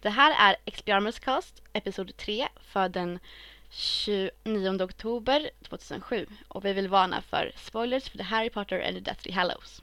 Det här är Expelliarmus Cast, episod 3 för den 29 oktober 2007 och vi vill varna för spoilers för The Harry Potter and the Deathly Hallows.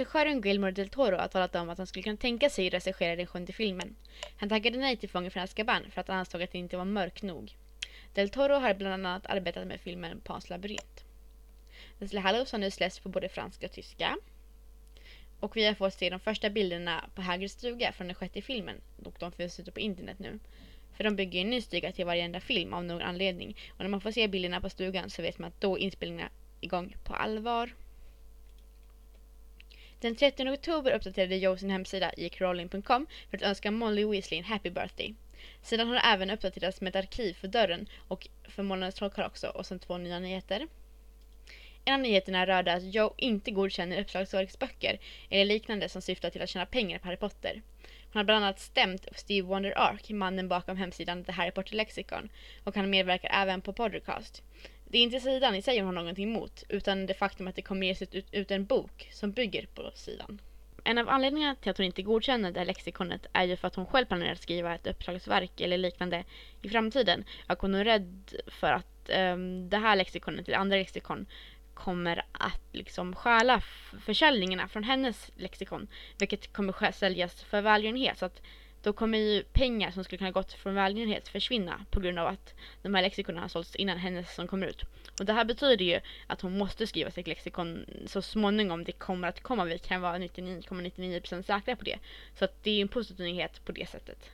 Regissören Guillermo del Toro har talat om att han skulle kunna tänka sig regissera den sjunde filmen. Han tackade nej till Fången från Azkaban för att han ansåg att det inte var mörk nog. Del Toro har bland annat arbetat med filmen Pans labyrint. Deathly Hallows har nu släppts på både franska och tyska. Och vi har fått se de första bilderna på Hagrids stuga från den sjätte filmen. Och de finns ute på internet nu. För de bygger en ny stuga till varenda film av någon anledning. Och när man får se bilderna på stugan så vet man att då är inspelningarna igång på allvar. Den 30 oktober uppdaterade Joe sin hemsida i crawling.com för att önska Molly Weasley en happy birthday. Sidan har även uppdaterats med ett arkiv för dörren och för månadens trollkarl också och sen två nya nyheter. En av nyheterna rörde att Joe inte godkänner uppslagsverksböcker eller liknande som syftar till att tjäna pengar på Harry Potter. Hon har bland annat stämt Steve Wonder Ark, mannen bakom hemsidan The Harry Potter Lexicon, och han medverkar även på Podcast. Det är inte sidan i sig hon har någonting emot, utan det faktum att det kommer ges ut, ut en bok som bygger på sidan. En av anledningarna till att hon inte godkänner det här lexikonet är ju för att hon själv planerar att skriva ett uppslagsverk eller liknande i framtiden. Och hon är rädd för att um, det här lexikonet eller andra lexikon kommer att liksom stjäla försäljningarna från hennes lexikon. Vilket kommer säljas för välgörenhet. Så att då kommer ju pengar som skulle kunna gått från välgörenhet försvinna på grund av att de här lexikonerna har sålts innan hennes som kommer ut. Och det här betyder ju att hon måste skriva sitt lexikon så småningom det kommer att komma. Vi kan vara 99,99% ,99 säkra på det. Så att det är en positiv nyhet på det sättet.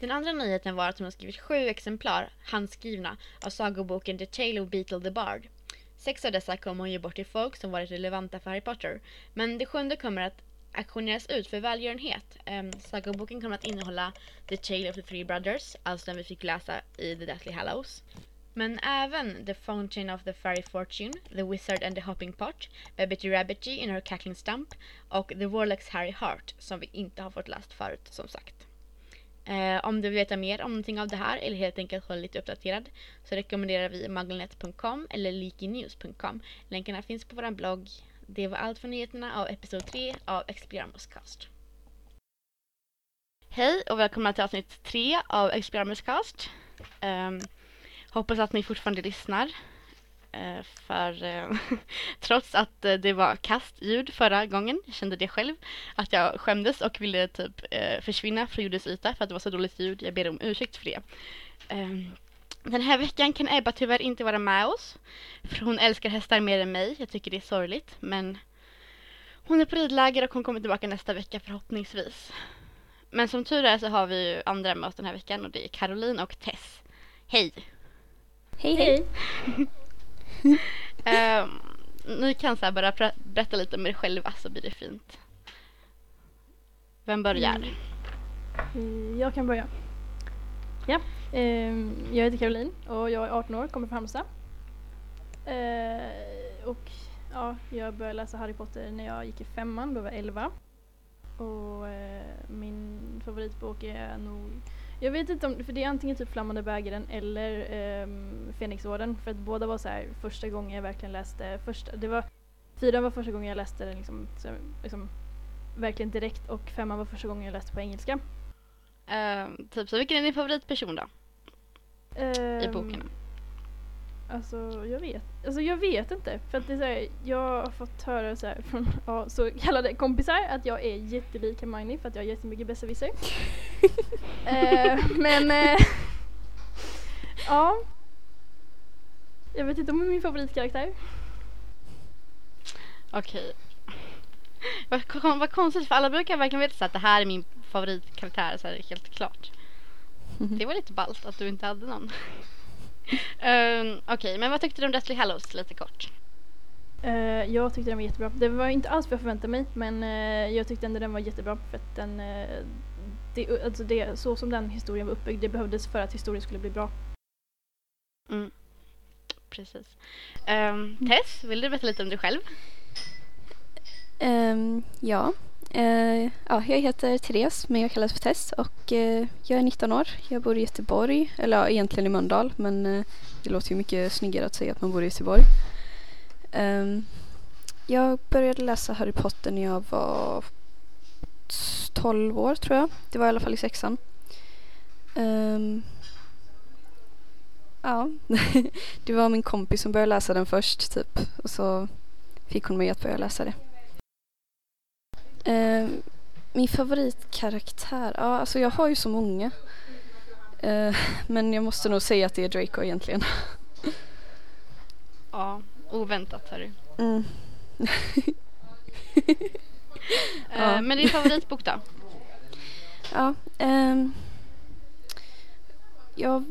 Den andra nyheten var att hon har skrivit sju exemplar handskrivna av sagoboken The Tale of Beetle the Bard. Sex av dessa kommer hon ge bort till folk som varit relevanta för Harry Potter. Men det sjunde kommer att auktioneras ut för välgörenhet. Ehm, um, sagoboken kommer att innehålla The Tale of the Three Brothers, alltså den vi fick läsa i The Deathly Hallows. Men även The Fountain of the Fairy Fortune, The Wizard and the Hopping Pot, Babbity Rabbity in Her Cackling Stump och The Warlocks Harry Hart som vi inte har fått läst förut som sagt. Eh, om du vill veta mer om någonting av det här eller helt enkelt hålla lite uppdaterad så rekommenderar vi maglinet.com eller leakynews.com. Länkarna finns på vår blogg det var allt för nyheterna av episod 3 av Expelliarmus Cast. Hej och välkomna till avsnitt 3 av Expelliarmus Cast. Um, ehm, hoppas att ni fortfarande lyssnar. Uh, för uh, trots att uh, det var kastljud förra gången, jag kände det själv, att jag skämdes och ville typ försvinna från ljudets yta för att det var så dåligt ljud. Jag ber om ursäkt för det. Um, den här veckan kan Ebba tyvärr inte vara med oss. För hon älskar hästar mer än mig. Jag tycker det är sorgligt. Men hon är på ridläger och hon kommer tillbaka nästa vecka förhoppningsvis. Men som tur är så har vi ju andra möten den här veckan och det är Caroline och Tess. Hej! Hej hej! um, ni kan så bara berätta lite om er själva så blir det fint. Vem börjar? Mm. Jag kan börja. Ja, ehm, jag heter Caroline och jag är 18 år, kommer från Halmstad. Ehm, och ja, jag började läsa Harry Potter när jag gick i femman, då var jag 11. Och eh, min favoritbok är nog jag vet inte om, för det är antingen typ Flammande bägaren eller ehm, Fenixorden för att båda var så här, första gången jag verkligen läste, första, det var, fyran var första gången jag läste den liksom, så, liksom, verkligen direkt och femman var första gången jag läste på engelska. Uh, typ så, vilken är din favoritperson då? Um, I boken? Alltså jag vet, alltså jag vet inte. För att det är så här, jag har fått höra så här från ja, så kallade kompisar att jag är jättelik Hermione för att jag har jättemycket besserwisser. uh, men uh, ja. Jag vet inte om det är min favoritkaraktär. Okej. Okay. Vad, vad konstigt för alla brukar verkligen veta så att det här är min favoritkaraktär så här, helt klart. Det var lite ballt att du inte hade någon. um, Okej, men vad tyckte du om Deathly Hallows lite kort? Eh, jag tyckte den var jättebra. Det var inte alls vad jag förväntade mig men eh, jag tyckte ändå den var jättebra för att den, eh, det, alltså det, så som den historien var uppbyggd, det behövdes för att historien skulle bli bra. Mm. Precis. Um, Tess, vill du berätta lite om dig själv? Ehm, ja. Eh, ja, jag heter Therese men jag kallas för Tess och eh, jag är 19 år. Jag bor i Göteborg, eller ja, egentligen i Mölndal men eh, det låter ju mycket snyggare att säga att man bor i Göteborg. Ehm, jag började läsa Harry Potter när jag var 12 år tror jag. Det var i alla fall i sexan. Ehm, ja, det var min kompis som började läsa den först typ och så fick hon mig att börja läsa det. Eh, min favoritkaraktär? Ja, alltså jag har ju så många. Eh, men jag måste nog säga att det är Draco egentligen. Ja, oväntat hörru. Mm. Eh, Ja. men din favoritbok då? Ja, ehm, jag,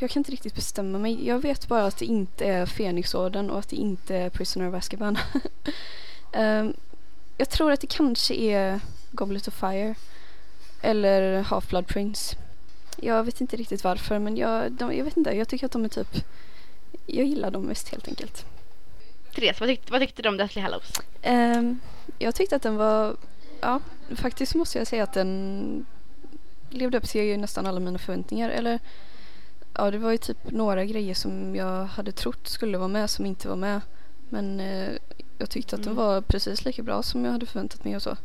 jag kan inte riktigt bestämma mig. Jag vet bara att det inte är Fenixorden och att det inte är Prisoner of Azkaban. Ehm, jag tror att det kanske är Goblet of Fire eller Half-Blood Prince. Jag vet inte riktigt varför men jag, de, jag vet inte, jag tycker att de är typ jag gillar dem mest helt enkelt. Therese, vad tyckte, vad tyckte du om Deathly Hallows? Ehm, jag tyckte att den var, ja faktiskt måste jag säga att den levde upp till nästan alla mina förväntningar. Eller ja, det var ju typ några grejer som jag hade trott skulle vara med som inte var med. Men eh, jag tyckte att den Mm. var precis lika bra som jag hade förväntat mig och så.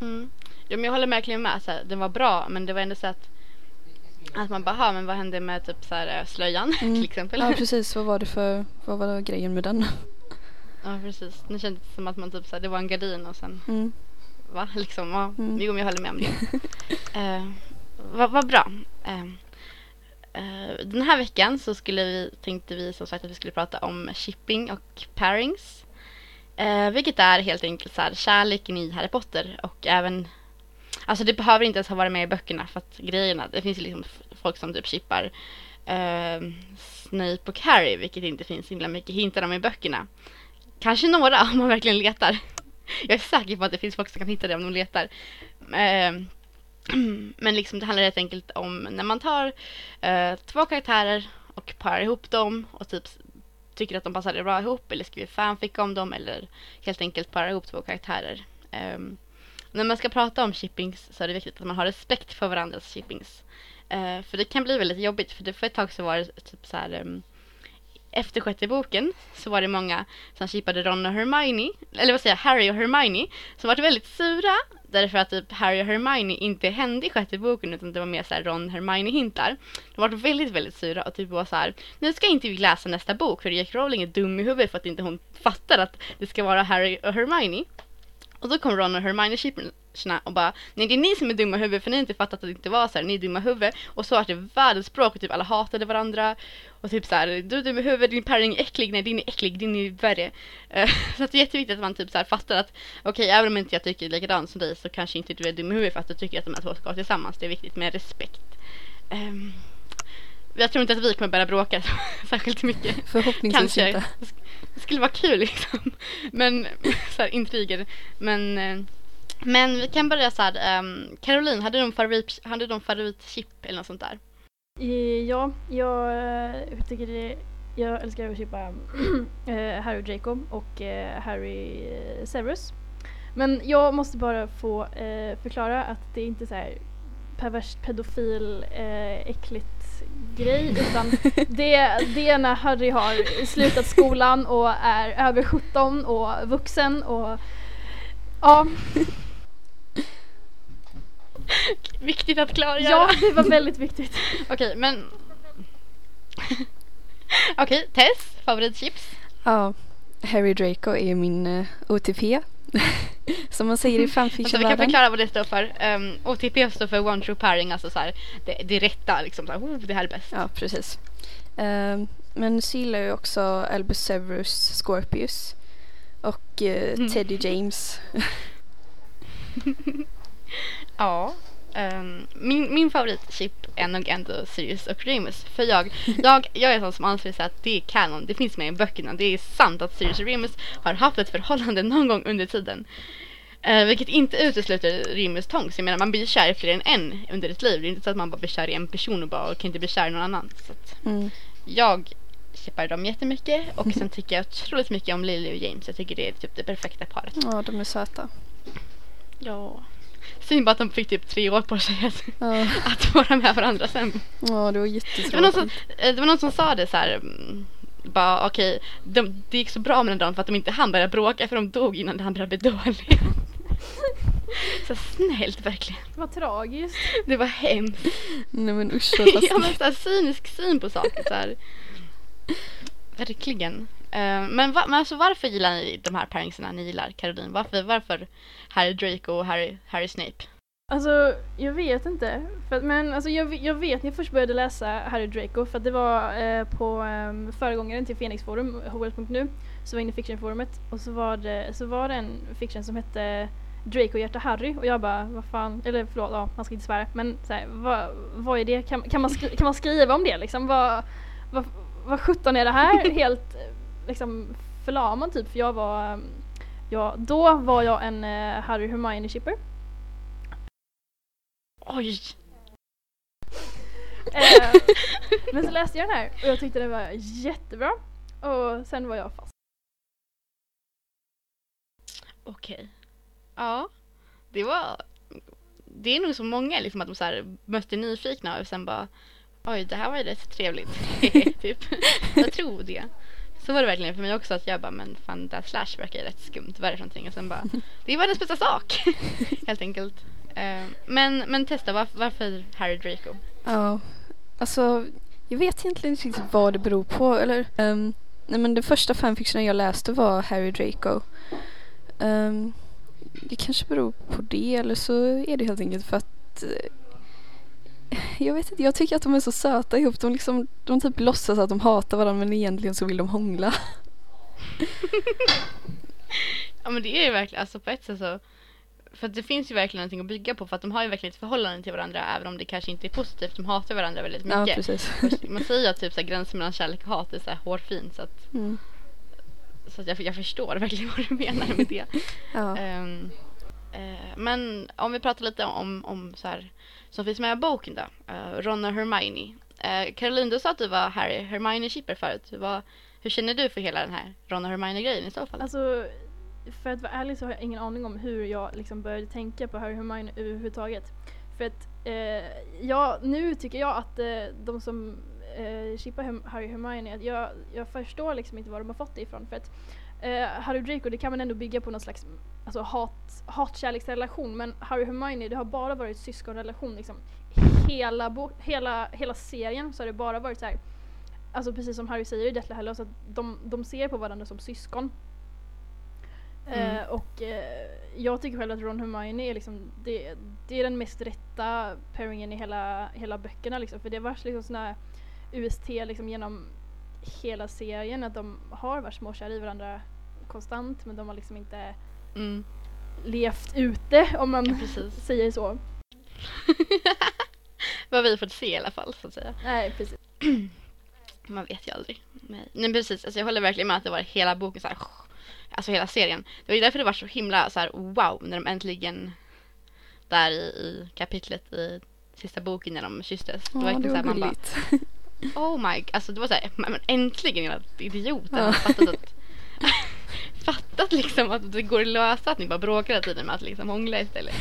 Mm. Ja, men jag håller verkligen med. Så här, den var bra men det var ändå så att att man bara, "Ha, men vad hände med typ så här, eh, slöjan Mm. till exempel? Ja precis, vad var det för, vad var grejen med den? Ja, precis. Det kändes som att man typ så här, det var en gardin och sen Mm. va liksom. Ja, Mm. Jo, men jag håller med om det. uh, vad vad bra. Eh, Eh, den här veckan så skulle vi, tänkte vi som sagt att vi skulle prata om shipping och pairings. Eh, vilket är helt enkelt så här, kärleken i Harry Potter och även Alltså det behöver inte ens ha varit med i böckerna för att grejerna, det finns ju liksom folk som typ chippar eh, Snape och Harry vilket inte finns så himla mycket hintar om i böckerna. Kanske några om man verkligen letar. Jag är säker på att det finns folk som kan hitta det om de letar. Eh, men liksom det handlar helt enkelt om när man tar eh, två karaktärer och parar ihop dem och typ tycker att de passar bra ihop eller skriver fanfic om dem eller helt enkelt parar ihop två karaktärer. Ehm, när man ska prata om shippings så är det viktigt att man har respekt för varandras shippings. Eh, för det kan bli väldigt jobbigt för det för ett tag så var det typ så här ehm, efter sjätte boken så var det många som shippade Ron och Hermione, eller vad säger jag, Harry och Hermione, som var väldigt sura därför att typ Harry och Hermione inte hände i sjätte boken utan det var mer såhär Ron Hermione hintar. De var väldigt, väldigt sura och typ var såhär, nu ska inte vi läsa nästa bok för J.K. Rowling är dum i huvudet för att inte hon fattar att det ska vara Harry och Hermione. Och då kom Ron och Hermione shippersna och bara Nej det är ni som är dumma i huvudet för ni har inte fattat att det inte var så här, ni är dumma i huvudet. Och så var det världens språk och typ alla hatade varandra. Och typ så här, du är dum i huvudet, din pärring är äcklig, nej din är äcklig, din är värre. Eh, så att det är jätteviktigt att man typ så här fattar att okej även om inte jag tycker likadant som dig så kanske inte du är dum i huvudet för att du tycker att de här två ska vara tillsammans. Det är viktigt med respekt. Ehm, jag tror inte att vi kommer börja bråka särskilt mycket. Förhoppningsvis Kanske. inte. Det skulle vara kul liksom. Men så här, intriger. Men, eh, men vi kan börja så här. Um, Caroline, hade du någon favorit, hade du någon favoritchip eller något sånt där? Ja, jag eh, tycker det, jag älskar att köpa eh, Harry Draco och eh, Harry eh, Severus. Men jag måste bara få förklara att det är inte så här perverst pedofil äckligt grej utan det, det är när Harry har slutat skolan och är över 17 och vuxen och ja, Viktigt att klargöra. ja det var väldigt viktigt. Okej, men... Okej, Tess, favoritchips? Ja, Harry Draco är min eh, OTP. Som man säger i Alltså vi kan fanfiction-världen. förklara vad det står för. Um, OTP står för One True Pairing, alltså så här, det, det rätta liksom. Så här, oh, det här är bäst. Ja, precis. Ehm, men så gillar jag också Albus Severus Scorpius. och Mm. Teddy James. Ja. ehm, min, min favoritchip är nog ändå Sirius och Remus. För jag, jag, jag är sån som anser att det är kanon, det finns med i böckerna. Det är sant att Sirius och Remus har haft ett förhållande någon gång under tiden. Eh, vilket inte utesluter Remus Tonks. Jag menar man blir kär i fler än en under ett liv. Det är inte så att man bara blir kär i en person och bara kan inte bli kär i någon annan. Så Mm. jag chippar dem jättemycket och sen tycker jag otroligt mycket om Lily och James. Jag tycker det är typ det perfekta paret. Ja, de är söta. Ja. Synd bara att de fick typ tre år på sig att, Ja, att vara med varandra sen. ja det var Det var någon som, jättetråkigt. eh, det var någon som sa det så här. mm, Bara okej, de, det gick så bra med den dagen för att de inte hann börja bråka för de dog innan han började bli dålig. Så snällt verkligen. Vad tragiskt. Det var hemskt. Nej men usch vad ja men taskigt. så här cynisk syn på saker så här. Verkligen. Eh, men, va, men alltså varför gillar ni de här pairingserna ni gillar Caroline? Varför, varför Harry Draco och Harry, Harry Snape? Alltså, jag vet inte. Att- men alltså, jag, jag vet när jag först började läsa Harry Draco, för att det var eh, på eh, föregångaren till Phoenix Forum, hogwarts.nu, så var jag inne i fictionforumet och så var, det, så var det en fiction som hette Draco hjärta Harry och jag bara, vad fan, eller förlåt, ja, man ska inte svära, men så här, vad, vad är det, kan, kan, man skri- kan man skriva om det liksom? Vad, vad, vad sjutton är det här? Helt liksom förlamad typ, för jag var, eh, ja, då var jag en eh, Harry Hermione shipper. Oj! Eh, men så läste jag den här och jag tyckte den var jättebra. Och sen var jag fast. Okej. Ja. Det var... Det är nog så många liksom att de så här mötte nyfikna och sen bara Oj, det här var ju rätt trevligt. typ. Jag tror det. Så var det verkligen för mig också att jag bara men fan det här Slash verkar ju rätt skumt. Vad är det för någonting? Och sen bara det är världens bästa sak. Helt enkelt. Eh, men, men testa varför, varför Harry Draco? Ja, alltså jag vet egentligen inte riktigt vad det beror på. Eller, ehm, nej men den första fanfictionen jag läste var Harry Draco. Ehm, det kanske beror på det eller så är det helt enkelt för att eh, jag vet inte, jag tycker att de är så söta ihop. De, liksom, de typ låtsas att de hatar varandra men egentligen så vill de hångla. Ja men det är ju verkligen, alltså på ett sätt så för att det finns ju verkligen någonting att bygga på för att de har ju verkligen ett förhållande till varandra även om det kanske inte är positivt. De hatar varandra väldigt Ja, mycket. precis. Man säger ju att typ så här, gränsen mellan kärlek och hat är så här hårfin så att, Mm. så att jag, jag förstår verkligen vad du menar med det. Ja. Ehm, eh, men om vi pratar lite om, om så här, som finns med i boken då, uh, Ron och Hermione. Uh, Caroline, du sa att du var Harry Hermione shipper förut. Vad, hur känner du för hela den här Ron och Hermione grejen i så fall? Alltså, för att vara ärlig så har jag ingen aning om hur jag liksom började tänka på Harry och Hermione överhuvudtaget. För att, eh, ja, nu tycker jag att eh, de som eh, chippar Harry och Hermione, jag, jag förstår liksom inte var de har fått det ifrån. För att eh, Harry och Draco, det kan man ändå bygga på någon slags alltså, hat, hatkärleksrelation. Men Harry och Hermione, det har bara varit syskonrelation liksom. Hela, bo- hela, hela serien så har det bara varit så här. Alltså precis som Harry säger i Deathly Hallows, att de, de ser på varandra som syskon. Mm. Eh, och eh, jag tycker själv att Ron Hermione är liksom, det, det är den mest rätta pairingen i hela, hela böckerna liksom. För det varit liksom såna UST liksom genom hela serien, att de har varit småkära i varandra konstant men de har liksom inte Mm, levt ute om man ja, säger så. Vad vi fått se i alla fall så att säga. Nej precis. Man vet ju aldrig. Nej, Nej precis, alltså, jag håller verkligen med att det var hela boken så här, alltså hela serien. Det var ju därför det var så himla så här, wow när de äntligen där i, i kapitlet i sista boken när de kysstes. Det var Ja, det verkligen så var här, man bara. oh my, alltså det var så här, men, äntligen jävla idioten Ja. fattat att fattat liksom att det går att lösa att ni bara bråkar hela tiden med att liksom hångla istället.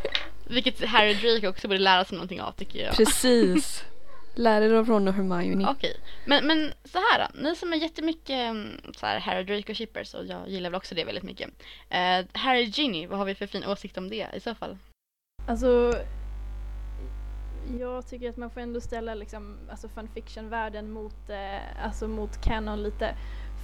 Vilket Harry Drake också borde lära sig någonting av tycker jag. Precis. Lär er av Ron och Hermione. Okej, men, men så här då. Ni som är jättemycket mm, så här, Harry Draco shippers och jag gillar väl också det väldigt mycket. Eh, Harry Ginny, vad har vi för fin åsikt om det i så fall? Alltså jag tycker att man får ändå ställa liksom, alltså fanfiction-världen mot, eh, alltså mot canon lite.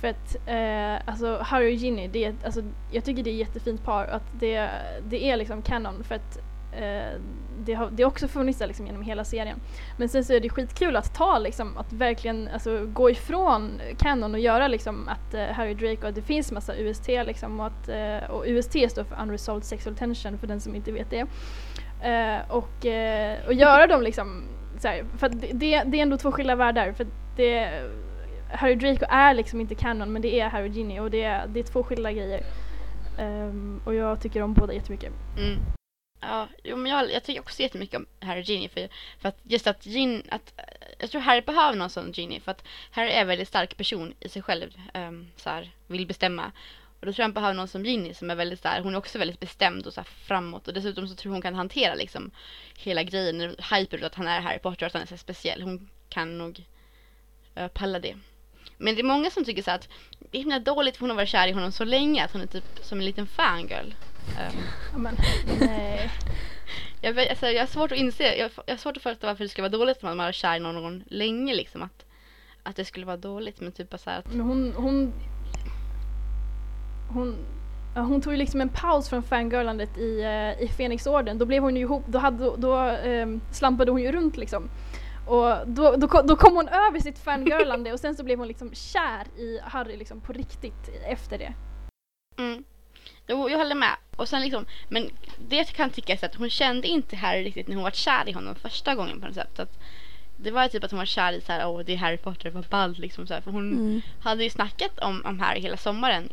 För att eh, alltså Harry och Ginny, det är, alltså, jag tycker det är ett jättefint par. Att det, det är liksom canon. För att Eh, det, har, det har också funnits där liksom genom hela serien. Men sen så är det skitkul att ta liksom, att verkligen alltså, gå ifrån Canon och göra liksom att eh, Harry Drake och det finns massa UST liksom och att eh, och UST står för Unresolved Sexual Tension för den som inte vet det. Eh, och, eh, och göra dem liksom så här, för det, det, det är ändå två skilda världar för det Harry Draco är liksom inte Canon men det är Harry Ginny och det är, det är två skilda grejer. Um, och jag tycker om båda jättemycket. Mm. Ja, jo, men jag, jag tycker också jättemycket om Harry och Ginny för, för att just att Gin, att jag tror Harry behöver någon sån Ginny för att Harry är en väldigt stark person i sig själv, um, så här, vill bestämma. Och då tror jag han behöver någon som Ginny som är väldigt där, hon är också väldigt bestämd och så framåt och dessutom så tror hon kan hantera liksom hela grejen, hyper att han är Harry Potter och att han är så speciell. Hon kan nog uh, palla det. Men det är många som tycker så att det är himla dåligt för hon har varit kär i honom så länge att hon är typ som en liten fangirl. Um. Men, nej. jag, alltså, jag har svårt att inse, jag, jag har svårt att föreställa varför det ska vara dåligt om man har kär i någon länge liksom. Att, att det skulle vara dåligt men typ så att... Men hon, hon, hon Ja, hon tog ju liksom en paus från fangirlandet i, uh, i Fenixorden. Då blev hon ju ihop, då, hade, då um, slampade hon ju runt liksom. Och då, då, då kom hon över sitt fangirlande och sen så blev hon liksom kär i Harry liksom på riktigt efter det. Mm. Jo, jag håller med. Och sen liksom, men det kan tyckas att hon kände inte Harry riktigt när hon var kär i honom första gången på något sätt. Att det var typ att hon var kär i så här, åh det är Harry Potter, vad ballt liksom så här. För hon mm. hade ju snackat om, om Harry hela sommaren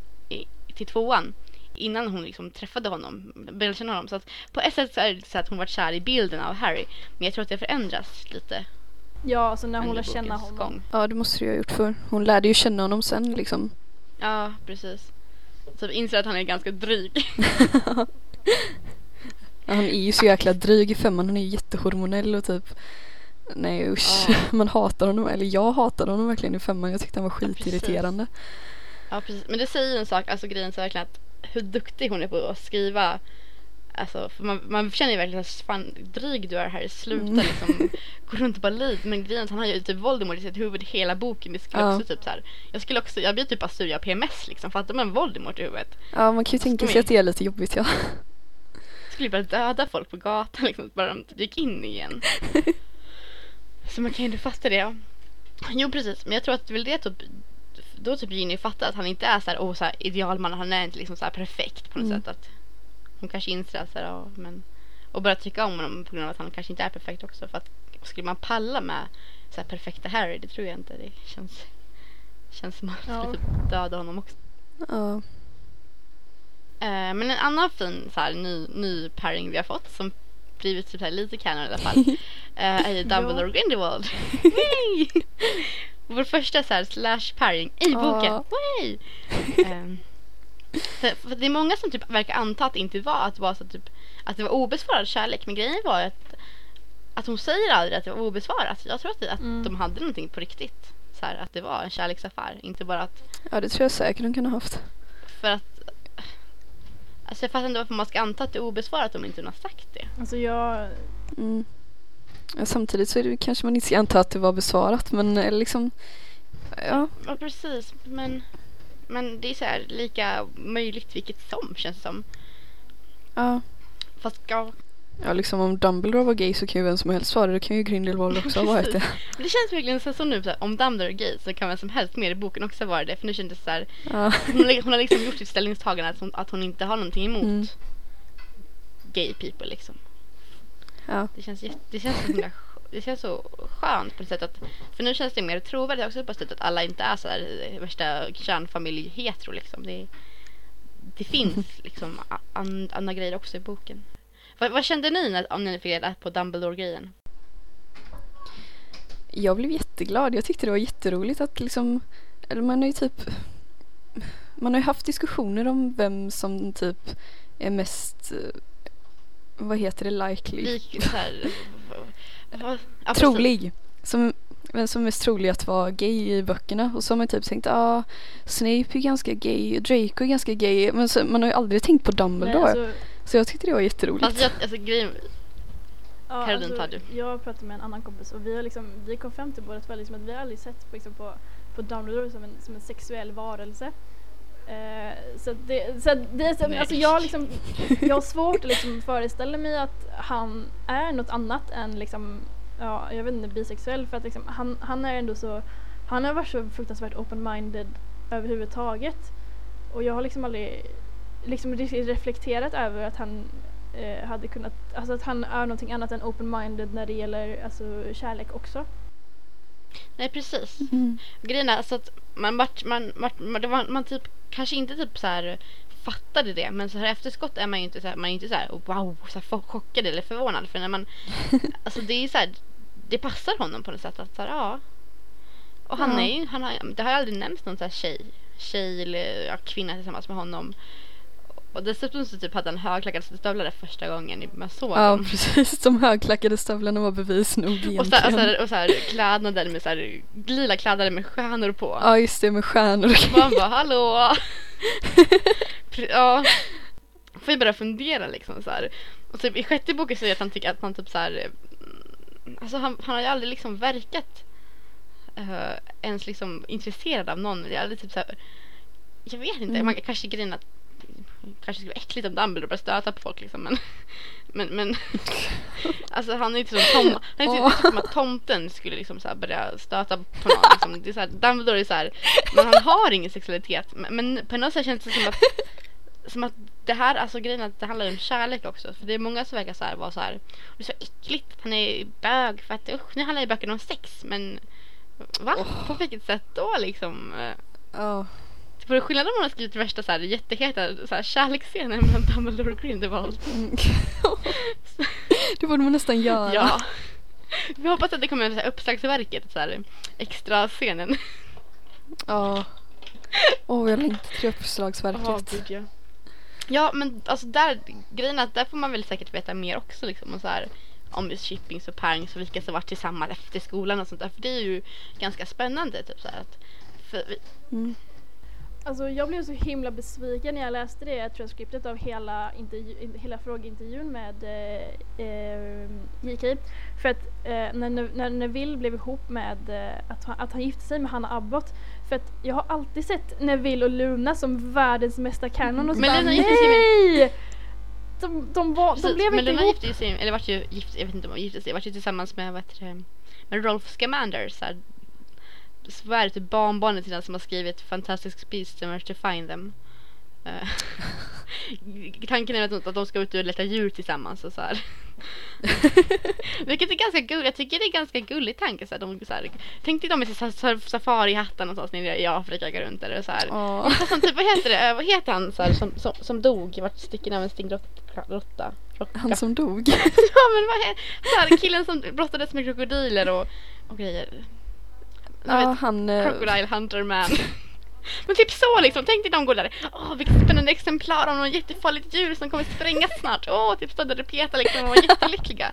till tvåan innan hon liksom träffade honom, började känna honom. Så att på ett sätt så är det så att hon var kär i bilden av Harry. Men jag tror att det förändras lite Ja, alltså när hon lär känna honom. Gång. Ja, det måste du ha gjort för. Hon lärde ju känna honom sen liksom. Ja, precis. Typ inser att han är ganska dryg. ja, han är ju så jäkla dryg i femman. Han är ju jättehormonell och typ Nej usch, ja. man hatar honom, eller jag hatade honom verkligen i femman. Jag tyckte han var skitirriterande. Ja, ja precis. Men det säger en sak, alltså grejen så verkligen att hur duktig hon är på att skriva Alltså, man, man känner ju verkligen att fan dryg du är här, sluta mm. liksom gå runt och bara lid. Men grejen är att han har ju typ Voldemort i sitt huvud hela boken. Det skulle ja. också typ så här, jag skulle också, jag blir typ bara sur, jag PMS liksom. Fattar man Voldemort i huvudet? Ja man kan ju tänka sig att det är lite jobbigt ja. Skulle bara döda folk på gatan liksom, bara de gick in igen. så man kan ju inte fatta det. Jo precis, men jag tror att det är väl det typ då typ Ginny fattar att han inte är så här, oh, så här idealman, han är inte liksom så perfekt på något mm. sätt. Att hon kanske inser att ja, men och börjar tycka om honom på grund av att han kanske inte är perfekt också. För att skulle man palla med så här perfekta Harry, det tror jag inte. Det känns, känns som att man skulle typ döda honom också. Ja. Uh, men en annan fin så här, ny, ny pairing vi har fått som blivit typ här, lite canon i alla fall uh, är ju Dumbledore och Grindelwald. Vår första så här, slash pairing i boken. Uh. Um, för, för det är många som typ verkar anta att det inte var att det var så typ att det var obesvarad kärlek. Men grejen var att, att hon säger aldrig att det var obesvarat. Jag tror att, det, att mm. de hade någonting på riktigt. Så här, att det var en kärleksaffär. Inte bara att... Ja det tror jag säkert de kan ha haft. För att Alltså jag fattar inte varför man ska anta att det är obesvarat om inte hon har sagt det. Alltså jag... Mm. Samtidigt så är det kanske man inte ska anta att det var besvarat men eh, liksom Ja. Ja precis men men det är så här, lika möjligt vilket som känns som. Ja. Fast ja. Ja liksom om Dumbledore var gay så kan ju vem som helst vara det. Det kan ju Grindelwald också ha varit det. det känns verkligen så, så nu så här, om Dumbledore är gay så kan vem som helst med i boken också vara det. För nu känns det så här, ja. hon, hon, har liksom gjort sitt ställningstagande att hon, att hon inte har någonting emot mm. gay people liksom. Ja. Det känns, det känns så himla det känns så skönt på ett sätt att, för nu känns det mer trovärdigt också på ett sätt att alla inte är så här eh, värsta kärnfamilj hetero liksom. Det, det finns liksom an, andra grejer också i boken. Vad, vad kände ni när, om ni fick reda på Dumbledore-grejen? Jag blev jätteglad. Jag tyckte det var jätteroligt att liksom, eller man har ju typ, man har ju haft diskussioner om vem som typ är mest, eh, vad heter det, likely? Lik, så här, ja, trolig. Som, vem som är mest trolig att vara gay i böckerna. Och så har man typ tänkt, ah, Snape är ganska gay, Draco är ganska gay. Men så, man har ju aldrig tänkt på Dumbledore. Nej, alltså, så jag tyckte det var jätteroligt. Alltså, jag, alltså grejen, Ja, Caroline, alltså, jag pratade med en annan kompis och vi, har liksom, vi kom fram till båda två liksom, att vi har aldrig sett liksom, på, på Dumbledore som en, som en sexuell varelse. Eh, så det, så det är så, alltså jag, har liksom, jag har svårt att liksom föreställa mig att han är något annat än liksom, ja, jag vet inte, bisexuell för att liksom, han, han är ändå så, han har varit så fruktansvärt open-minded överhuvudtaget. Och jag har liksom aldrig liksom reflekterat över att han eh, hade kunnat, alltså att han är någonting annat än open-minded när det gäller alltså, kärlek också. Nej precis. Mm. Grejen är alltså att man, vart, man, vart, man, det var, man typ kanske inte typ så här fattade det men så här efterskott är man ju inte så här, man är inte så här wow så här, chockad eller förvånad för när man alltså det är ju så här det passar honom på något sätt att så här, ja och han Ja. är ju, han har, det har ju aldrig nämnts någon så här tjej tjej eller ja, kvinna tillsammans med honom och dessutom så typ hade han högklackade stövlar första gången man såg Ja dem. precis, de högklackade stövlarna var bevis nog egentligen. Och så, och, så här, och så här klädnader med så här lila kläder med stjärnor på. Ja just det med stjärnor och man bara hallå! Ja. Får jag börja fundera liksom så här. Och typ i sjätte boken säger att han tycker att han typ så här. mm, Alltså han, han har ju aldrig liksom verkat eh, ens liksom intresserad av någon. Aldrig typ så här. Jag vet inte, Mm. man kanske grejen att kanske skulle vara äckligt om Dumbledore började stöta på folk liksom men men, men alltså han är inte som tom, han är inte Åh. som att tomten skulle liksom så börja stöta på någon liksom. det är så här, Dumbledore är så här, men han har ingen sexualitet men, men på något sätt känns det som att som att det här, alltså grejen är att det handlar om kärlek också för det är många som verkar så här vara så här det är så äckligt att han är bög för att usch nu handlar ju böckerna om sex men va? På vilket sätt då liksom? Det vore skillnad om man hade skrivit värsta så här jätteheta så här, kärleksscenen mellan Dumbledore och Grindelwald. Mm. det borde man nästan göra. Ja. Vi hoppas att det kommer så här uppslagsverket, så här extra scenen. Ja. Åh jag längtar till uppslagsverket. gud, ja. ja men alltså där, grejen är att där får man väl säkert veta mer också liksom och så här om just shippings och pairings och vilka som varit tillsammans efter skolan och sånt där för det är ju ganska spännande typ så här att för vi, Mm. Alltså jag blev så himla besviken när jag läste det transkriptet av hela, intervju, hela frågeintervjun med eh, eh, JK. För att eh, när, när Neville blev ihop med eh, att, han, att han gifte sig med Hanna Abbott. För att jag har alltid sett Neville och Luna som världens mesta kanon och så Men bara nej! De, de, var, de blev men inte Luna ihop. gifte sig, eller vart ju gift, jag vet inte om hon gifte sig, vart ju tillsammans med vad heter det, med Rolf Scamander så här, vad är det, typ barnbarnet till den som har skrivit Fantastic Beasts and Where to Find Them. Eh, Tanken är att, att de ska ut och leta djur tillsammans och så här. Vilket är ganska gulligt, jag tycker det är ganska gullig tanke. Så här, de, så här, tänk dig de med sa- sa- safarihattar någonstans nere i Afrika går runt där och så här. Fast som typ, vad heter det, Eh, vad heter han så här, som, som, som dog, vart sticken av en stingråtta? Han som dog. ja men vad heter, så här, killen som brottades med krokodiler och, och grejer. Ja vet, han... eh, Crocodile Hunter Man. Men typ så liksom, tänk dig de går där. Åh vilket spännande exemplar av något jättefarligt djur som kommer sprängas snart. Åh, typ stod där och petade liksom och var jättelyckliga.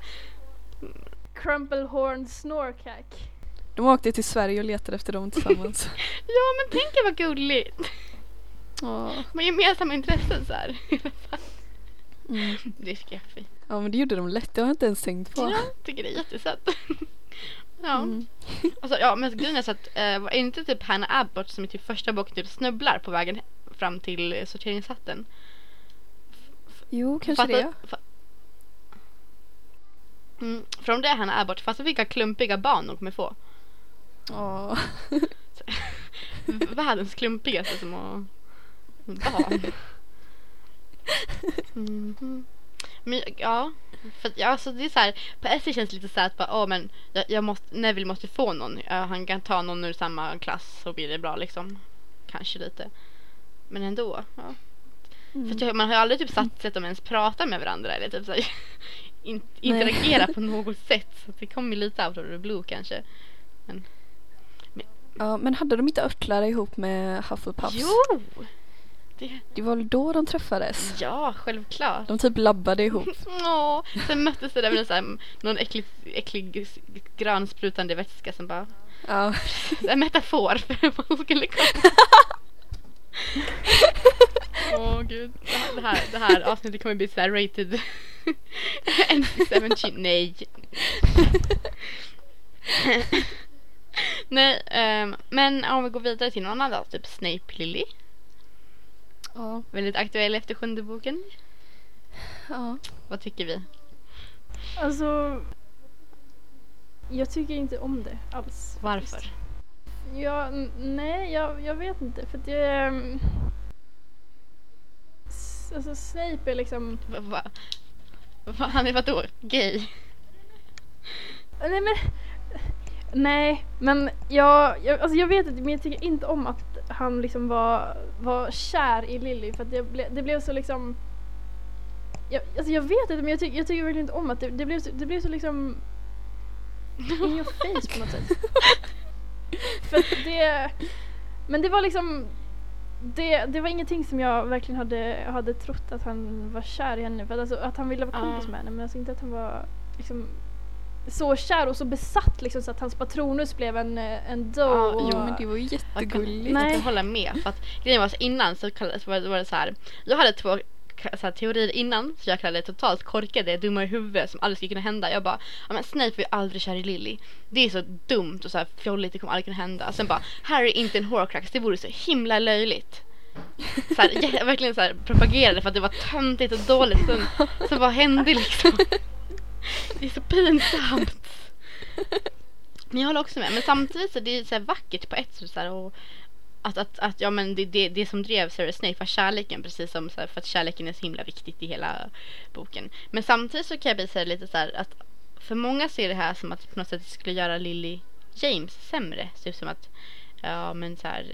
Crumplehorn Snorkack. De åkte till Sverige och letade efter dem tillsammans. Ja men tänk er vad gulligt. Ja. Man har gemensamma intressen så här. Mm. Det är skräckfint. ja men det gjorde de lätt, det har jag inte ens tänkt på. Ja, tycker det är jättesött. Ja. Mm. Alltså, ja men grejen är så att eh, är inte typ Hannah Abbott som i typ första boken typ snubblar på vägen fram till sorteringshatten? Jo kanske det. Mm, för om det är Hannah Abbott, fast vilka klumpiga barn hon kommer få. Ja. Världens klumpigaste små barn. Mhm. Men ja, för att, ja, alltså det är så här, på SE känns det lite så här att bara, åh men jag, jag måste, Neville måste få någon. Ja, han kan ta någon ur samma klass så blir det bra liksom. Kanske lite. Men ändå. Ja. Mm. För att jag, man har ju aldrig typ satt sig att de ens pratar med varandra eller typ så här, in, interagera på något sätt. Så det kommer lite out of the blue kanske. Ja men hade de inte örtlar ihop med Hufflepuffs? Jo! Det, Det var väl då de träffades? ja, självklart. De typ labbade ihop. Åh, sen möttes det där med så här, någon äcklig, äcklig grönsprutande vätska som bara Ja. en metafor för vad som skulle komma. Åh gud, det här, det här, avsnittet kommer bli så här rated NC-17, nej. nej, ehm, men om vi går vidare till någon annan typ Snape Lily. Ja. Väldigt aktuell efter sjunde boken. ja. Vad tycker vi? Alltså, jag tycker inte om det alls. Varför? faktiskt. Ja, nej, jag, jag vet inte. För att det... ehm, s- Alltså Snape är liksom... Va, va, va, han är vadå? Gay? Nej men... Nej, men jag, jag, alltså jag vet inte, men jag tycker inte om att han liksom var, var kär i Lily för att det, ble, det blev så liksom... Jag, alltså jag vet inte men jag, tycker jag tycker verkligen inte om att det, det, blev, så, det blev så liksom... In your face på något sätt. för det... Men det var liksom... Det, det var ingenting som jag verkligen hade, hade trott att han var kär i henne för att, alltså, att han ville vara kompis Ja. med henne men alltså inte att han var liksom så kär och så besatt liksom så att hans patronus blev en, eh, en doe. Ja, och, Jo men det var ju Jag kan, jättegulligt. jag kan hålla med. För att grejen var så innan så kallades, var, det- var det så här. Jag hade två så här, teorier innan så jag kallade totalt korkade, dumma i huvudet som aldrig skulle kunna hända. Jag bara, ja men Snape var ju aldrig kär i Lily. Det är så dumt och så här fjolligt, det kommer aldrig kunna hända. Sen bara, Harry är inte en horcrux, det vore så himla löjligt. Så här, jag verkligen så här, propagerade för att det var töntigt och dåligt. Sen, så vad hände liksom? Det är så pinsamt. Men jag håller också med. Men samtidigt så är det så här vackert på ett sätt. Så här, och att, att, att ja, men det, det, det som drev Sarah Snape var kärleken. Precis som så här, för att kärleken är så himla viktigt i hela boken. Men samtidigt så kan jag bli så här, lite så här att för många ser det här som att på något sätt skulle göra Lily James sämre. Typ som att Ja men så här,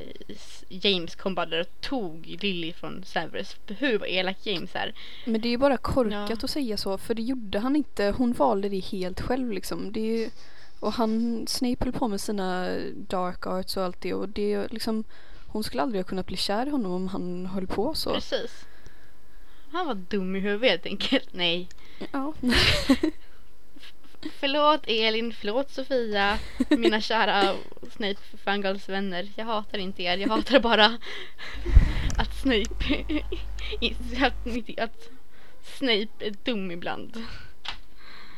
James kom bara där och tog Lily från Severus. Hur elak James är. Men det är ju bara korkat Ja. att säga så för det gjorde han inte. Hon valde det helt själv liksom. Det ju, och han, Snape höll på med sina dark arts och allt det och det är liksom hon skulle aldrig ha kunnat bli kär i honom om han höll på så. Precis. Han var dum i huvudet helt enkelt. Nej. Ja. Förlåt Elin, förlåt Sofia, mina kära Snape fangirls vänner. Jag hatar inte er, jag hatar bara att Snape att, att Snape är dum ibland.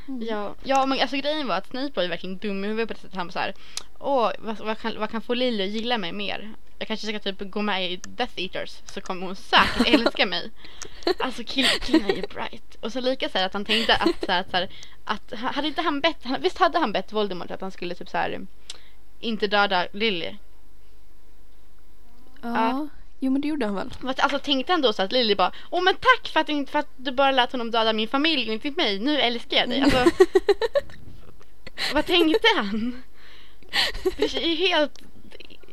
Ja, ja men alltså grejen var att Snape var ju verkligen dum i huvudet på det sättet. Han var såhär, åh vad, vad, kan, vad kan få Lily att gilla mig mer? Jag kanske ska typ gå med i Death Eaters så kommer hon säkert älska mig. Alltså kill, killen är ju bright. Och så lika så här att han tänkte att, så här, att, så här, att hade inte han bett, han, visst hade han bett Voldemort att han skulle typ så här inte döda Lily? ja. Jo men det gjorde han väl. Alltså tänkte han då så att Lily bara Åh men tack för att, för att du bara lät honom döda min familj och inte mig. Nu älskar jag dig. Alltså, vad tänkte han? Det är helt,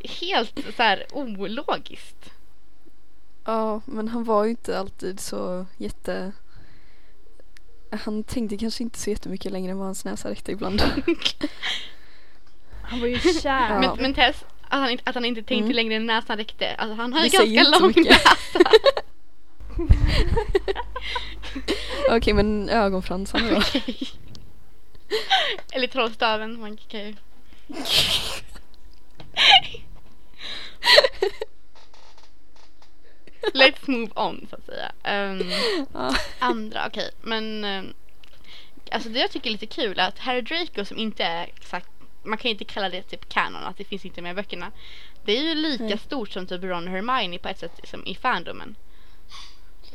helt så här ologiskt. Ja men han var ju inte alltid så jätte han tänkte kanske inte så jättemycket längre än vad hans näsa räckte ibland. Han var ju kär. Ja. Men, men Tess, att han, inte- att han inte tänkte Mm. längre än näsan räckte. Alltså han har ju ganska lång näsa. Okej men ögonfransarna då? Okej. Eller trollstaven, man kan ju... Let's move on så att säga. Ehm, Ja. andra, okej. Men ehm, alltså det jag tycker är lite kul är att Harry Draco som inte är exakt man kan ju inte kalla det typ kanon, att det finns inte med i böckerna. Det är ju lika Nej. stort som typ Ron och Hermione på ett sätt som i fandomen.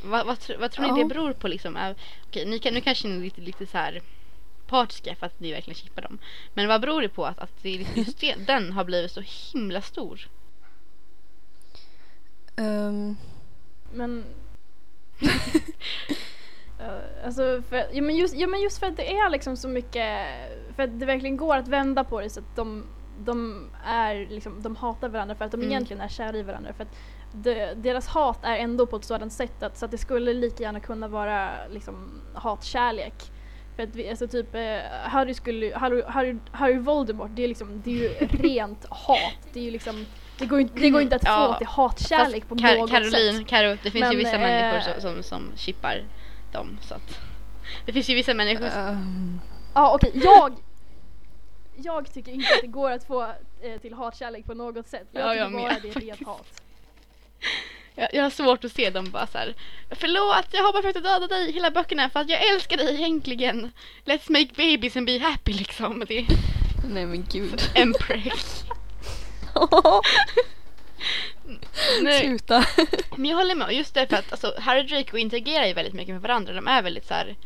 Vad, vad, tr- vad tror ni Ja. det beror på liksom? Okej, ni kan, nu kanske ni är lite, lite så här partiska för att ni verkligen chippar dem. Men vad beror det på att, att det liksom just det, den har blivit så himla stor? Ehm, Men... Eh, alltså, för, ja, men just, ja men just för att det är liksom så mycket, för att det verkligen går att vända på det så att de, de är liksom, de hatar varandra för att de Mm. egentligen är kära i varandra. För att de, deras hat är ändå på ett sådant sätt att, så att det skulle lika gärna kunna vara liksom hatkärlek. För att vi, alltså typ, eh, Harry skulle, Harry, Harry, Harry Voldemort, det är liksom, det är ju rent hat. Det är ju liksom, det går ju inte, det går inte att Ja. få till hatkärlek på Kar- något Caroline, sätt. Karo, det finns ju Men, vissa eh, människor som, som, som chippar dem. Så att, det finns ju vissa människor som... ehm, Ja okej, jag Jag tycker inte att det går att få eh, till hatkärlek på något sätt. Jag Ja, tycker jag bara med, det är rent hat. Jag, jag har svårt att se dem bara så här. Förlåt, jag har bara försökt att döda dig hela böckerna för att jag älskar dig egentligen. Let's make babies and be happy liksom. Det är nej men gud. en prank. Nej, Sluta. men jag håller med. Just därför att alltså, Harry och Draco interagerar ju väldigt mycket med varandra. De är väldigt så här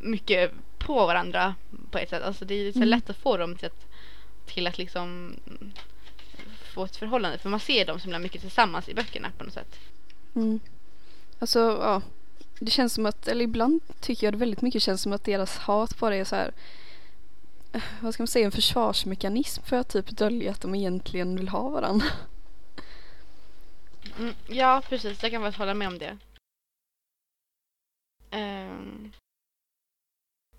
mycket på varandra på ett sätt. Alltså det är så Mm. lätt att få dem till att, till att liksom få ett förhållande. För man ser dem så himla mycket tillsammans i böckerna på något sätt. Mm. Alltså, ja. Det känns som att, eller ibland tycker jag det väldigt mycket känns som att deras hat bara är så här. Vad ska man säga, en försvarsmekanism för att typ dölja att de egentligen vill ha varandra. Mm, ja, precis. Jag kan faktiskt hålla med om det. Ehm.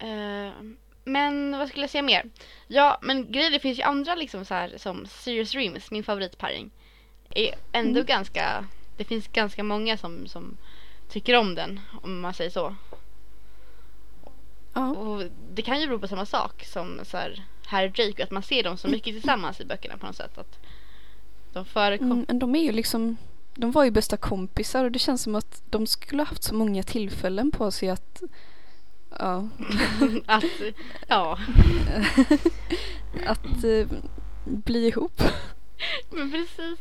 Ehm, men vad skulle jag säga mer? Ja, men grejer, det finns ju andra liksom så här som Serious Dreams, min favoritparing. Är ändå Mm. ganska, det finns ganska många som, som tycker om den, om man säger så. Ja. Och det kan ju bero på samma sak som så här, Harry Draco, att man ser dem så mycket tillsammans i böckerna på något sätt. Att de förekommer. Mm, men de är ju liksom, de var ju bästa kompisar och det känns som att de skulle ha haft så många tillfällen på sig att, ja, att, ja. att eh, bli ihop. Men precis.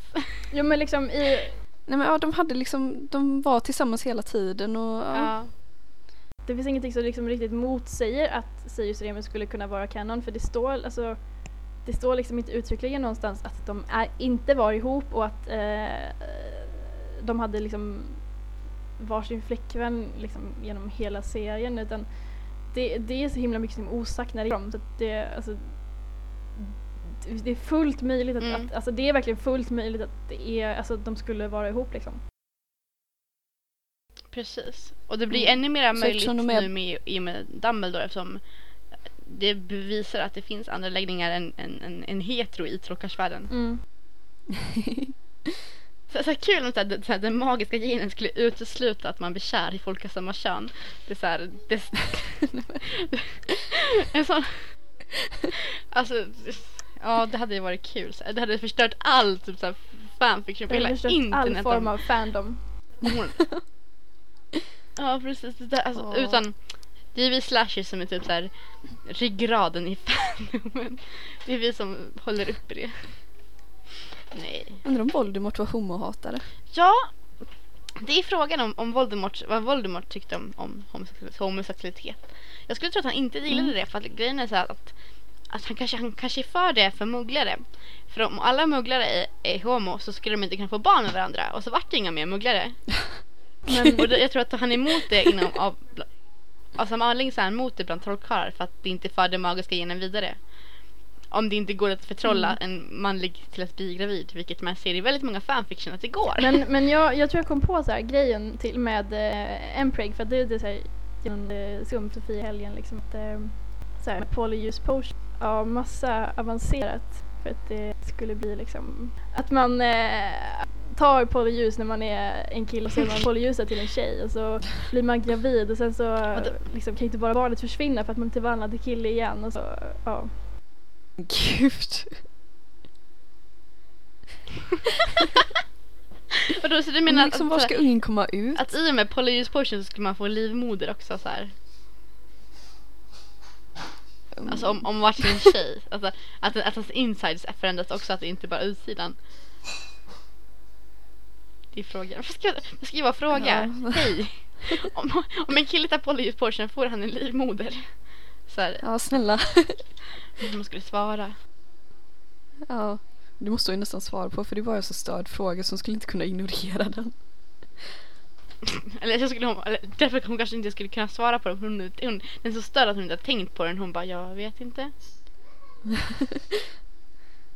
Jo men liksom i, Nej men ja, de hade liksom, de var tillsammans hela tiden och ja. Ja. det finns ingenting som liksom riktigt motsäger att Sirius och Remus skulle kunna vara kanon för det står alltså det står liksom inte uttryckligen någonstans att de är, inte var ihop och att eh, de hade liksom varsin flickvän liksom genom hela serien utan det, det är så himla mycket som är osagt när det dem så det, alltså, det är fullt möjligt att, Mm. att alltså det är verkligen fullt möjligt att det är, alltså att de skulle vara ihop liksom. Precis. Och det blir Mm. ännu mer möjligt är- nu med, i och med Dumbledore eftersom det bevisar att det finns andra läggningar än, än, än, än hetero i trollkarlsvärlden. Mm. Så, så här kul om så här, så här, den magiska genen skulle utesluta att man blir kär i folk av samma kön. Det är så här, det, en sån, alltså, ja det hade ju varit kul. Så här, Det hade förstört allt typ så här, fanfiction på hela internet. all form av fandom. Ja precis. Det där, alltså, Åh. utan, det är vi slashers som är typ såhär ryggraden i fandomen. Det är vi som håller uppe det. Nej. Undrar om Voldemort var homohatare. Ja, det är frågan om, om Voldemort, vad Voldemort tyckte om, om homosexualitet-. Jag skulle tro att han inte gillade Mm. det för att grejen är så här att, att han, kanske, han kanske är för det för mugglare. För om alla mugglare är, är homo så skulle de inte kunna få barn med varandra och så vart det inga mer mugglare. Men Och jag tror att han är emot det inom av, av samma anledning så är han emot det bland trollkarlar för att det inte för den magiska genen vidare. Om det inte går att förtrolla en manlig till att bli gravid, vilket man ser i väldigt många fanfiction att det går. Men, men jag, jag tror jag kom på så här, grejen till med eh, Empreg för att det, det är så här, genom Sofia i helgen liksom att eh, så här, polyuse potion, ja massa avancerat för att det skulle bli liksom att man eh, tar polyljus när man är en kille och är man polyljuset till en tjej och så blir man gravid och sen så liksom, kan inte bara barnet försvinna för att man inte vandrar till kille igen och så ja. Gud. Och då, så du Men menar liksom, var att, ska ungen komma ut? att i och med polyuse potion så skulle man få livmoder också så här. Mm. Alltså om, om varsin tjej. Alltså, att, att hans insides förändras också, att det inte bara är utsidan. Det är frågan. Vad ska jag, vara fråga? Ja. Hej! Om, om en kille tar polyuse potion får han en livmoder? Så här, Ja, snälla. om man skulle svara. Ja, det måste jag ju nästan svara på för det var ju så störd fråga som skulle inte kunna ignorera den. Eller, så skulle hon, eller därför hon kanske inte skulle kunna svara på det. Hon, hon, den är så störd att hon inte har tänkt på den. Hon bara, jag vet inte.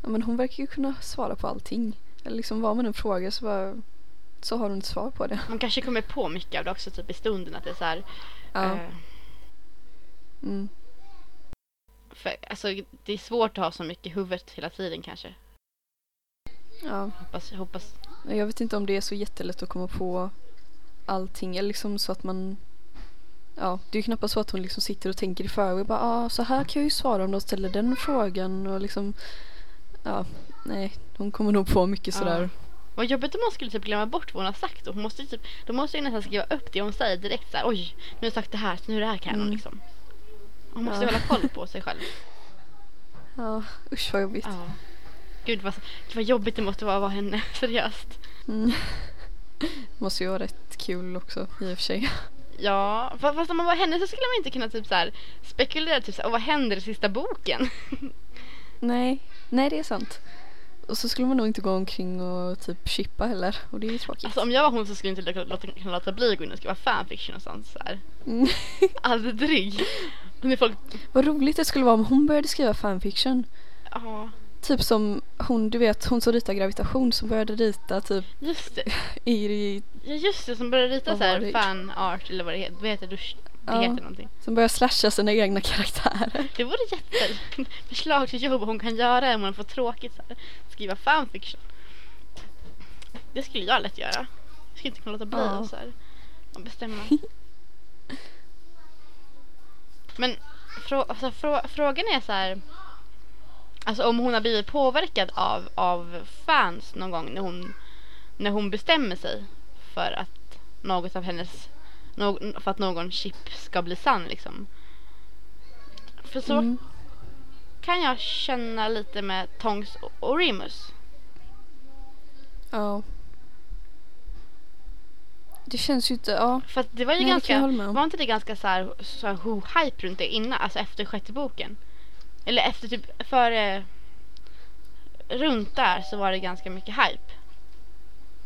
Ja, men hon verkar ju kunna svara på allting. Eller liksom vad man än frågar så bara så har hon ett svar på det. Man kanske kommer på mycket av det också typ i stunden att det är så här. Ja. eh, Mm. För, alltså, det är svårt att ha så mycket i huvudet hela tiden kanske. ja. Hoppas, hoppas. Jag vet inte om det är så jättelätt att komma på allting. Eller liksom så att man Ja, det är ju knappast så att hon liksom sitter och tänker i förväg bara ah, så här kan jag ju svara om de ställer den frågan och liksom Ja, nej, hon kommer nog på mycket Ja. sådär. Vad jobbigt om man skulle typ glömma bort vad hon har sagt. Och hon måste typ, då måste ju nästan skriva upp det hon säger direkt så här. Oj, nu har jag sagt det här, så nu är det här kanon Mm. liksom. Hon måste Ja. hålla koll på sig själv. Ja, usch vad jobbigt. Ja. Gud vad, gud vad jobbigt det måste vara att vara henne, seriöst. Mm. Måste ju vara rätt kul också i och för sig. Ja, fa- fast om man var henne så skulle man inte kunna typ så här spekulera typ så här, "Åh, vad händer i sista boken? Nej, nej det är sant. Och så skulle man nog inte gå omkring och typ chippa heller och det är ju tråkigt. Alltså om jag var hon så skulle jag inte låta, låta, kunna låta bli att gå in och skriva fanfiction någonstans så här. Mm. Aldrig. Folk, Vad roligt det skulle vara om hon började skriva fanfiction. ja, Typ som hon, du vet hon som ritar gravitation som började rita typ just det. i, Ja just det, som började rita så här fan art eller vad det heter. Vad heter det? Det Ja. heter någonting. som började slasha sina egna karaktärer. Det vore jätte förslag till jobb hon kan göra om hon får tråkigt så här. Skriva fanfiction. Det skulle jag lätt göra. Jag skulle inte kunna låta bli Ja. så här. Och bestämma. Men frå, alltså, frå, frågan är så här. Alltså om hon har blivit påverkad av, av fans någon gång när hon, när hon bestämmer sig för att något av hennes nå- för att någon chip ska bli sann liksom. För så Mm. kan jag känna lite med Tongs och- Remus. Ja. Det känns ju inte, ja. För att det var ju Nej, ganska, var inte det ganska så här, så här ho-hype runt det innan, alltså efter sjätte boken? Eller efter typ, före, runt där så var det ganska mycket hype.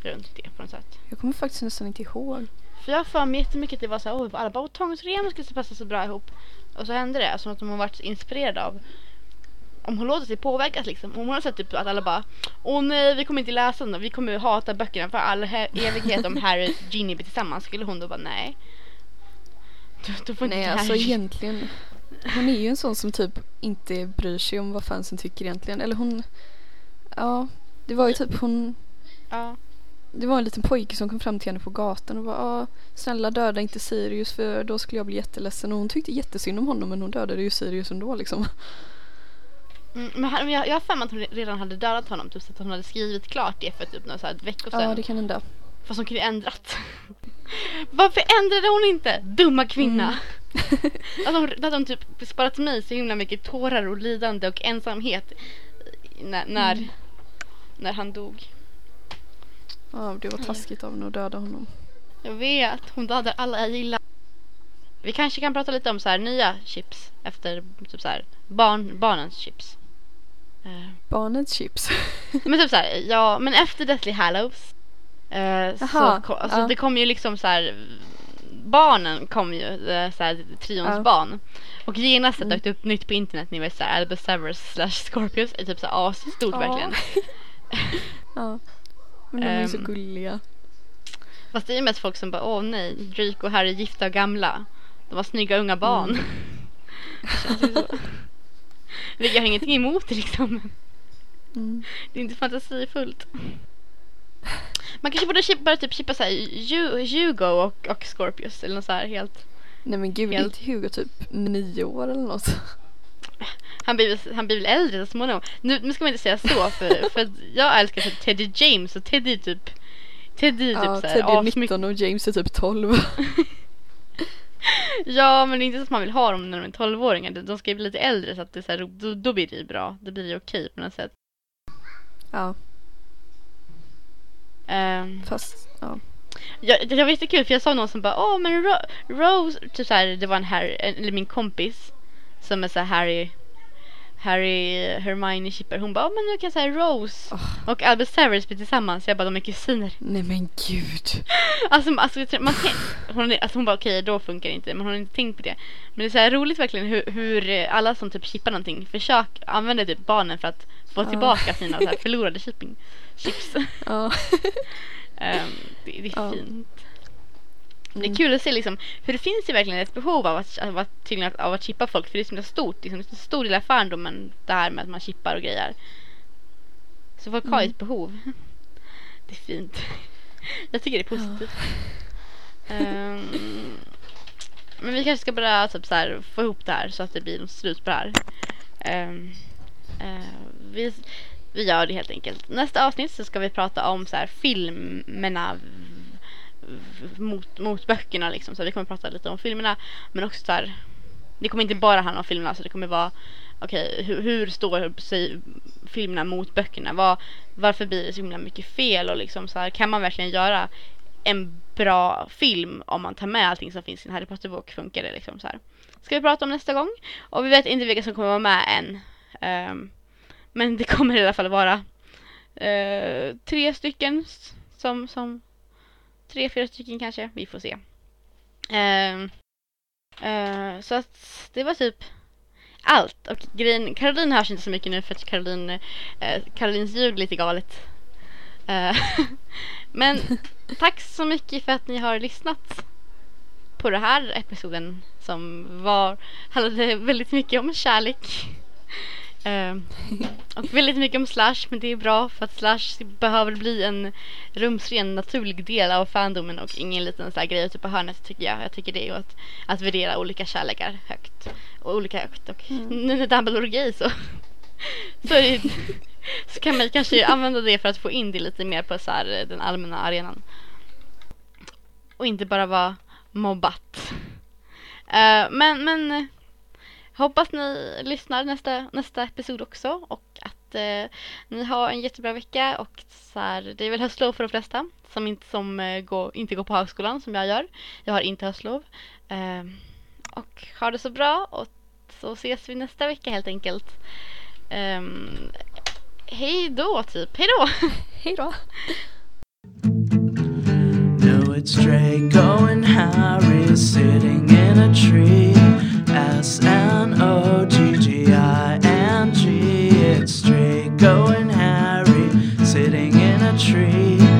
Runt det på något sätt. Jag kommer faktiskt nästan inte ihåg. För jag har för mig jättemycket att det var så här, oh, alla bara, "Åh, Tongs och Remus skulle passa så bra ihop. Och så hände det, som att de har varit inspirerade av om hon låter sig påverkas liksom. Om hon har sett typ att alla bara Åh nej vi kommer inte läsa den vi kommer hata böckerna för all he- evighet om Harry och Ginny blir tillsammans. Skulle hon då bara nej. Då, då får Nej alltså Harry- egentligen. Hon är ju en sån som typ inte bryr sig om vad fansen tycker egentligen. Eller hon, ja. Det var ju typ hon, Ja. det var en liten pojke som kom fram till henne på gatan och bara snälla döda inte Sirius för då skulle jag bli jätteledsen. Och hon tyckte jättesynd om honom men hon dödade ju Sirius ändå liksom. Mm, men han, jag, jag har för mig att hon redan hade dödat honom. Typ så att hon hade skrivit klart det för typ några så här veckor sedan. Ja det kan hända. Fast hon kunde ju ändrat. Varför ändrade hon inte? Dumma kvinna. alltså hon, då hade hon typ sparat mig så himla mycket tårar och lidande och ensamhet när, när, Mm. när han dog. Ja det var taskigt av henne att döda honom. Jag vet, hon dödar alla jag gillar. Vi kanske kan prata lite om så här nya chips efter typ så här barn, barnens chips. Eh, Barnets chips. Men typ såhär, ja men efter Deathly Hallows eh, så kom, alltså ja. det kom ju liksom så här barnen kom ju, eh, så här, trions Ja. barn. Och genast Mm. dök det upp nytt på internet, ni vet såhär Albus Severus slash Scorpius är typ såhär asstort Ja. verkligen. ja. Men de är ju så Ehm. gulliga. Fast det är ju mest folk som bara åh nej, Drake och Harry är gifta och gamla. De var snygga unga barn. Mm. Det känns ju så. Jag har ingenting emot det liksom. Mm. Det är inte fantasifullt. Man kanske borde chip- börja typ chippa såhär Hu- Hugo och, och Scorpius eller något så här helt. Nej men gud, Helt- inte Hugo typ nio år eller något? Han blir, han blir väl äldre så småningom. Nu, nu ska man inte säga så för, för jag älskar typ Teddy James och Teddy typ Teddy är typ Ja, såhär Teddy är asmycket- 19 och James är typ 12. Ja men det är inte så att man vill ha dem när de är 12-åringar. De- ska ju bli lite äldre så att det är så här, då, då blir det ju bra. Då blir det okej på något sätt. ja, Um, fast ja. jag, det var jättekul för jag sa någon som bara åh men Ro- Rose, typ så här, det var en Harry, eller min kompis som är så här Harry Harry, Hermione chippar. Hon bara, åh men nu kan jag säga Rose Åh. och Albus Severus bli tillsammans. Jag bara, de är kusiner. Nej men gud. Alltså, alltså man hon, alltså hon bara okej då funkar det inte men hon har inte tänkt på det. Men det är så här roligt verkligen hur, hur eh, alla som typ chippar någonting försöker använda typ barnen för att få tillbaka sina så här förlorade shipping chips. Ehm, det, det är Ja. Fint. Det är Mm. kul att se liksom, för det finns ju verkligen ett behov av att, av att, tydligen, av att chippa folk för det är så stort, liksom, en stor del av fandomen det här med att man chippar och grejer. Så folk har ju Mm. ett behov. Det är fint. Jag tycker det är positivt. Ehm, men vi kanske ska börja typ så här, få ihop det här så att det blir något slut på det här. Ehm, eh, vi, vi gör det helt enkelt. Nästa avsnitt så ska vi prata om så här, filmerna mot, mot böckerna liksom. Så vi kommer prata lite om filmerna men också så här, det kommer inte bara handla om filmerna så det kommer vara okej, hur, hur står sig filmerna mot böckerna? Vad, varför blir det så himla mycket fel och liksom så här, kan man verkligen göra en bra film om man tar med allting som finns i en Harry Potter-bok? Funkar det liksom så här? Ska vi prata om nästa gång. Och vi vet inte vilka som kommer vara med än. Um, men det kommer i alla fall vara uh, tre stycken som, som tre, fyra stycken kanske. Vi får se. Uh, uh, så att det var typ allt. Och grejen, Caroline hörs inte så mycket nu för att Caroline, uh, Carolines ljud är lite galet. men tack så mycket för att ni har lyssnat på den här episoden som var, handlade väldigt mycket om kärlek. Uh, och väldigt mycket om Slash men det är bra för att Slash behöver bli en rumsren naturlig del av fandomen och ingen liten så här grej ute på hörnet tycker jag. Jag tycker det är att, att värdera olika kärlekar högt. Och olika högt och mm. nu när Dumbledore är gay så, så, är, så kan man kanske använda det för att få in det lite mer på så här, den allmänna arenan. Och inte bara vara mobbat. Uh, men, men hoppas ni lyssnar nästa, nästa episod också och att uh, ni har en jättebra vecka och så här, det är väl höstlov för de flesta som inte, som, uh, går, inte går på högskolan som jag gör. Jag har inte höstlov. och ha det så bra och så ses vi nästa vecka helt enkelt. Um, hej då typ, hej då! hej då! it's Draco and Harry sitting in a tree. S N O G G I N G. It's Draco and Harry sitting in a tree.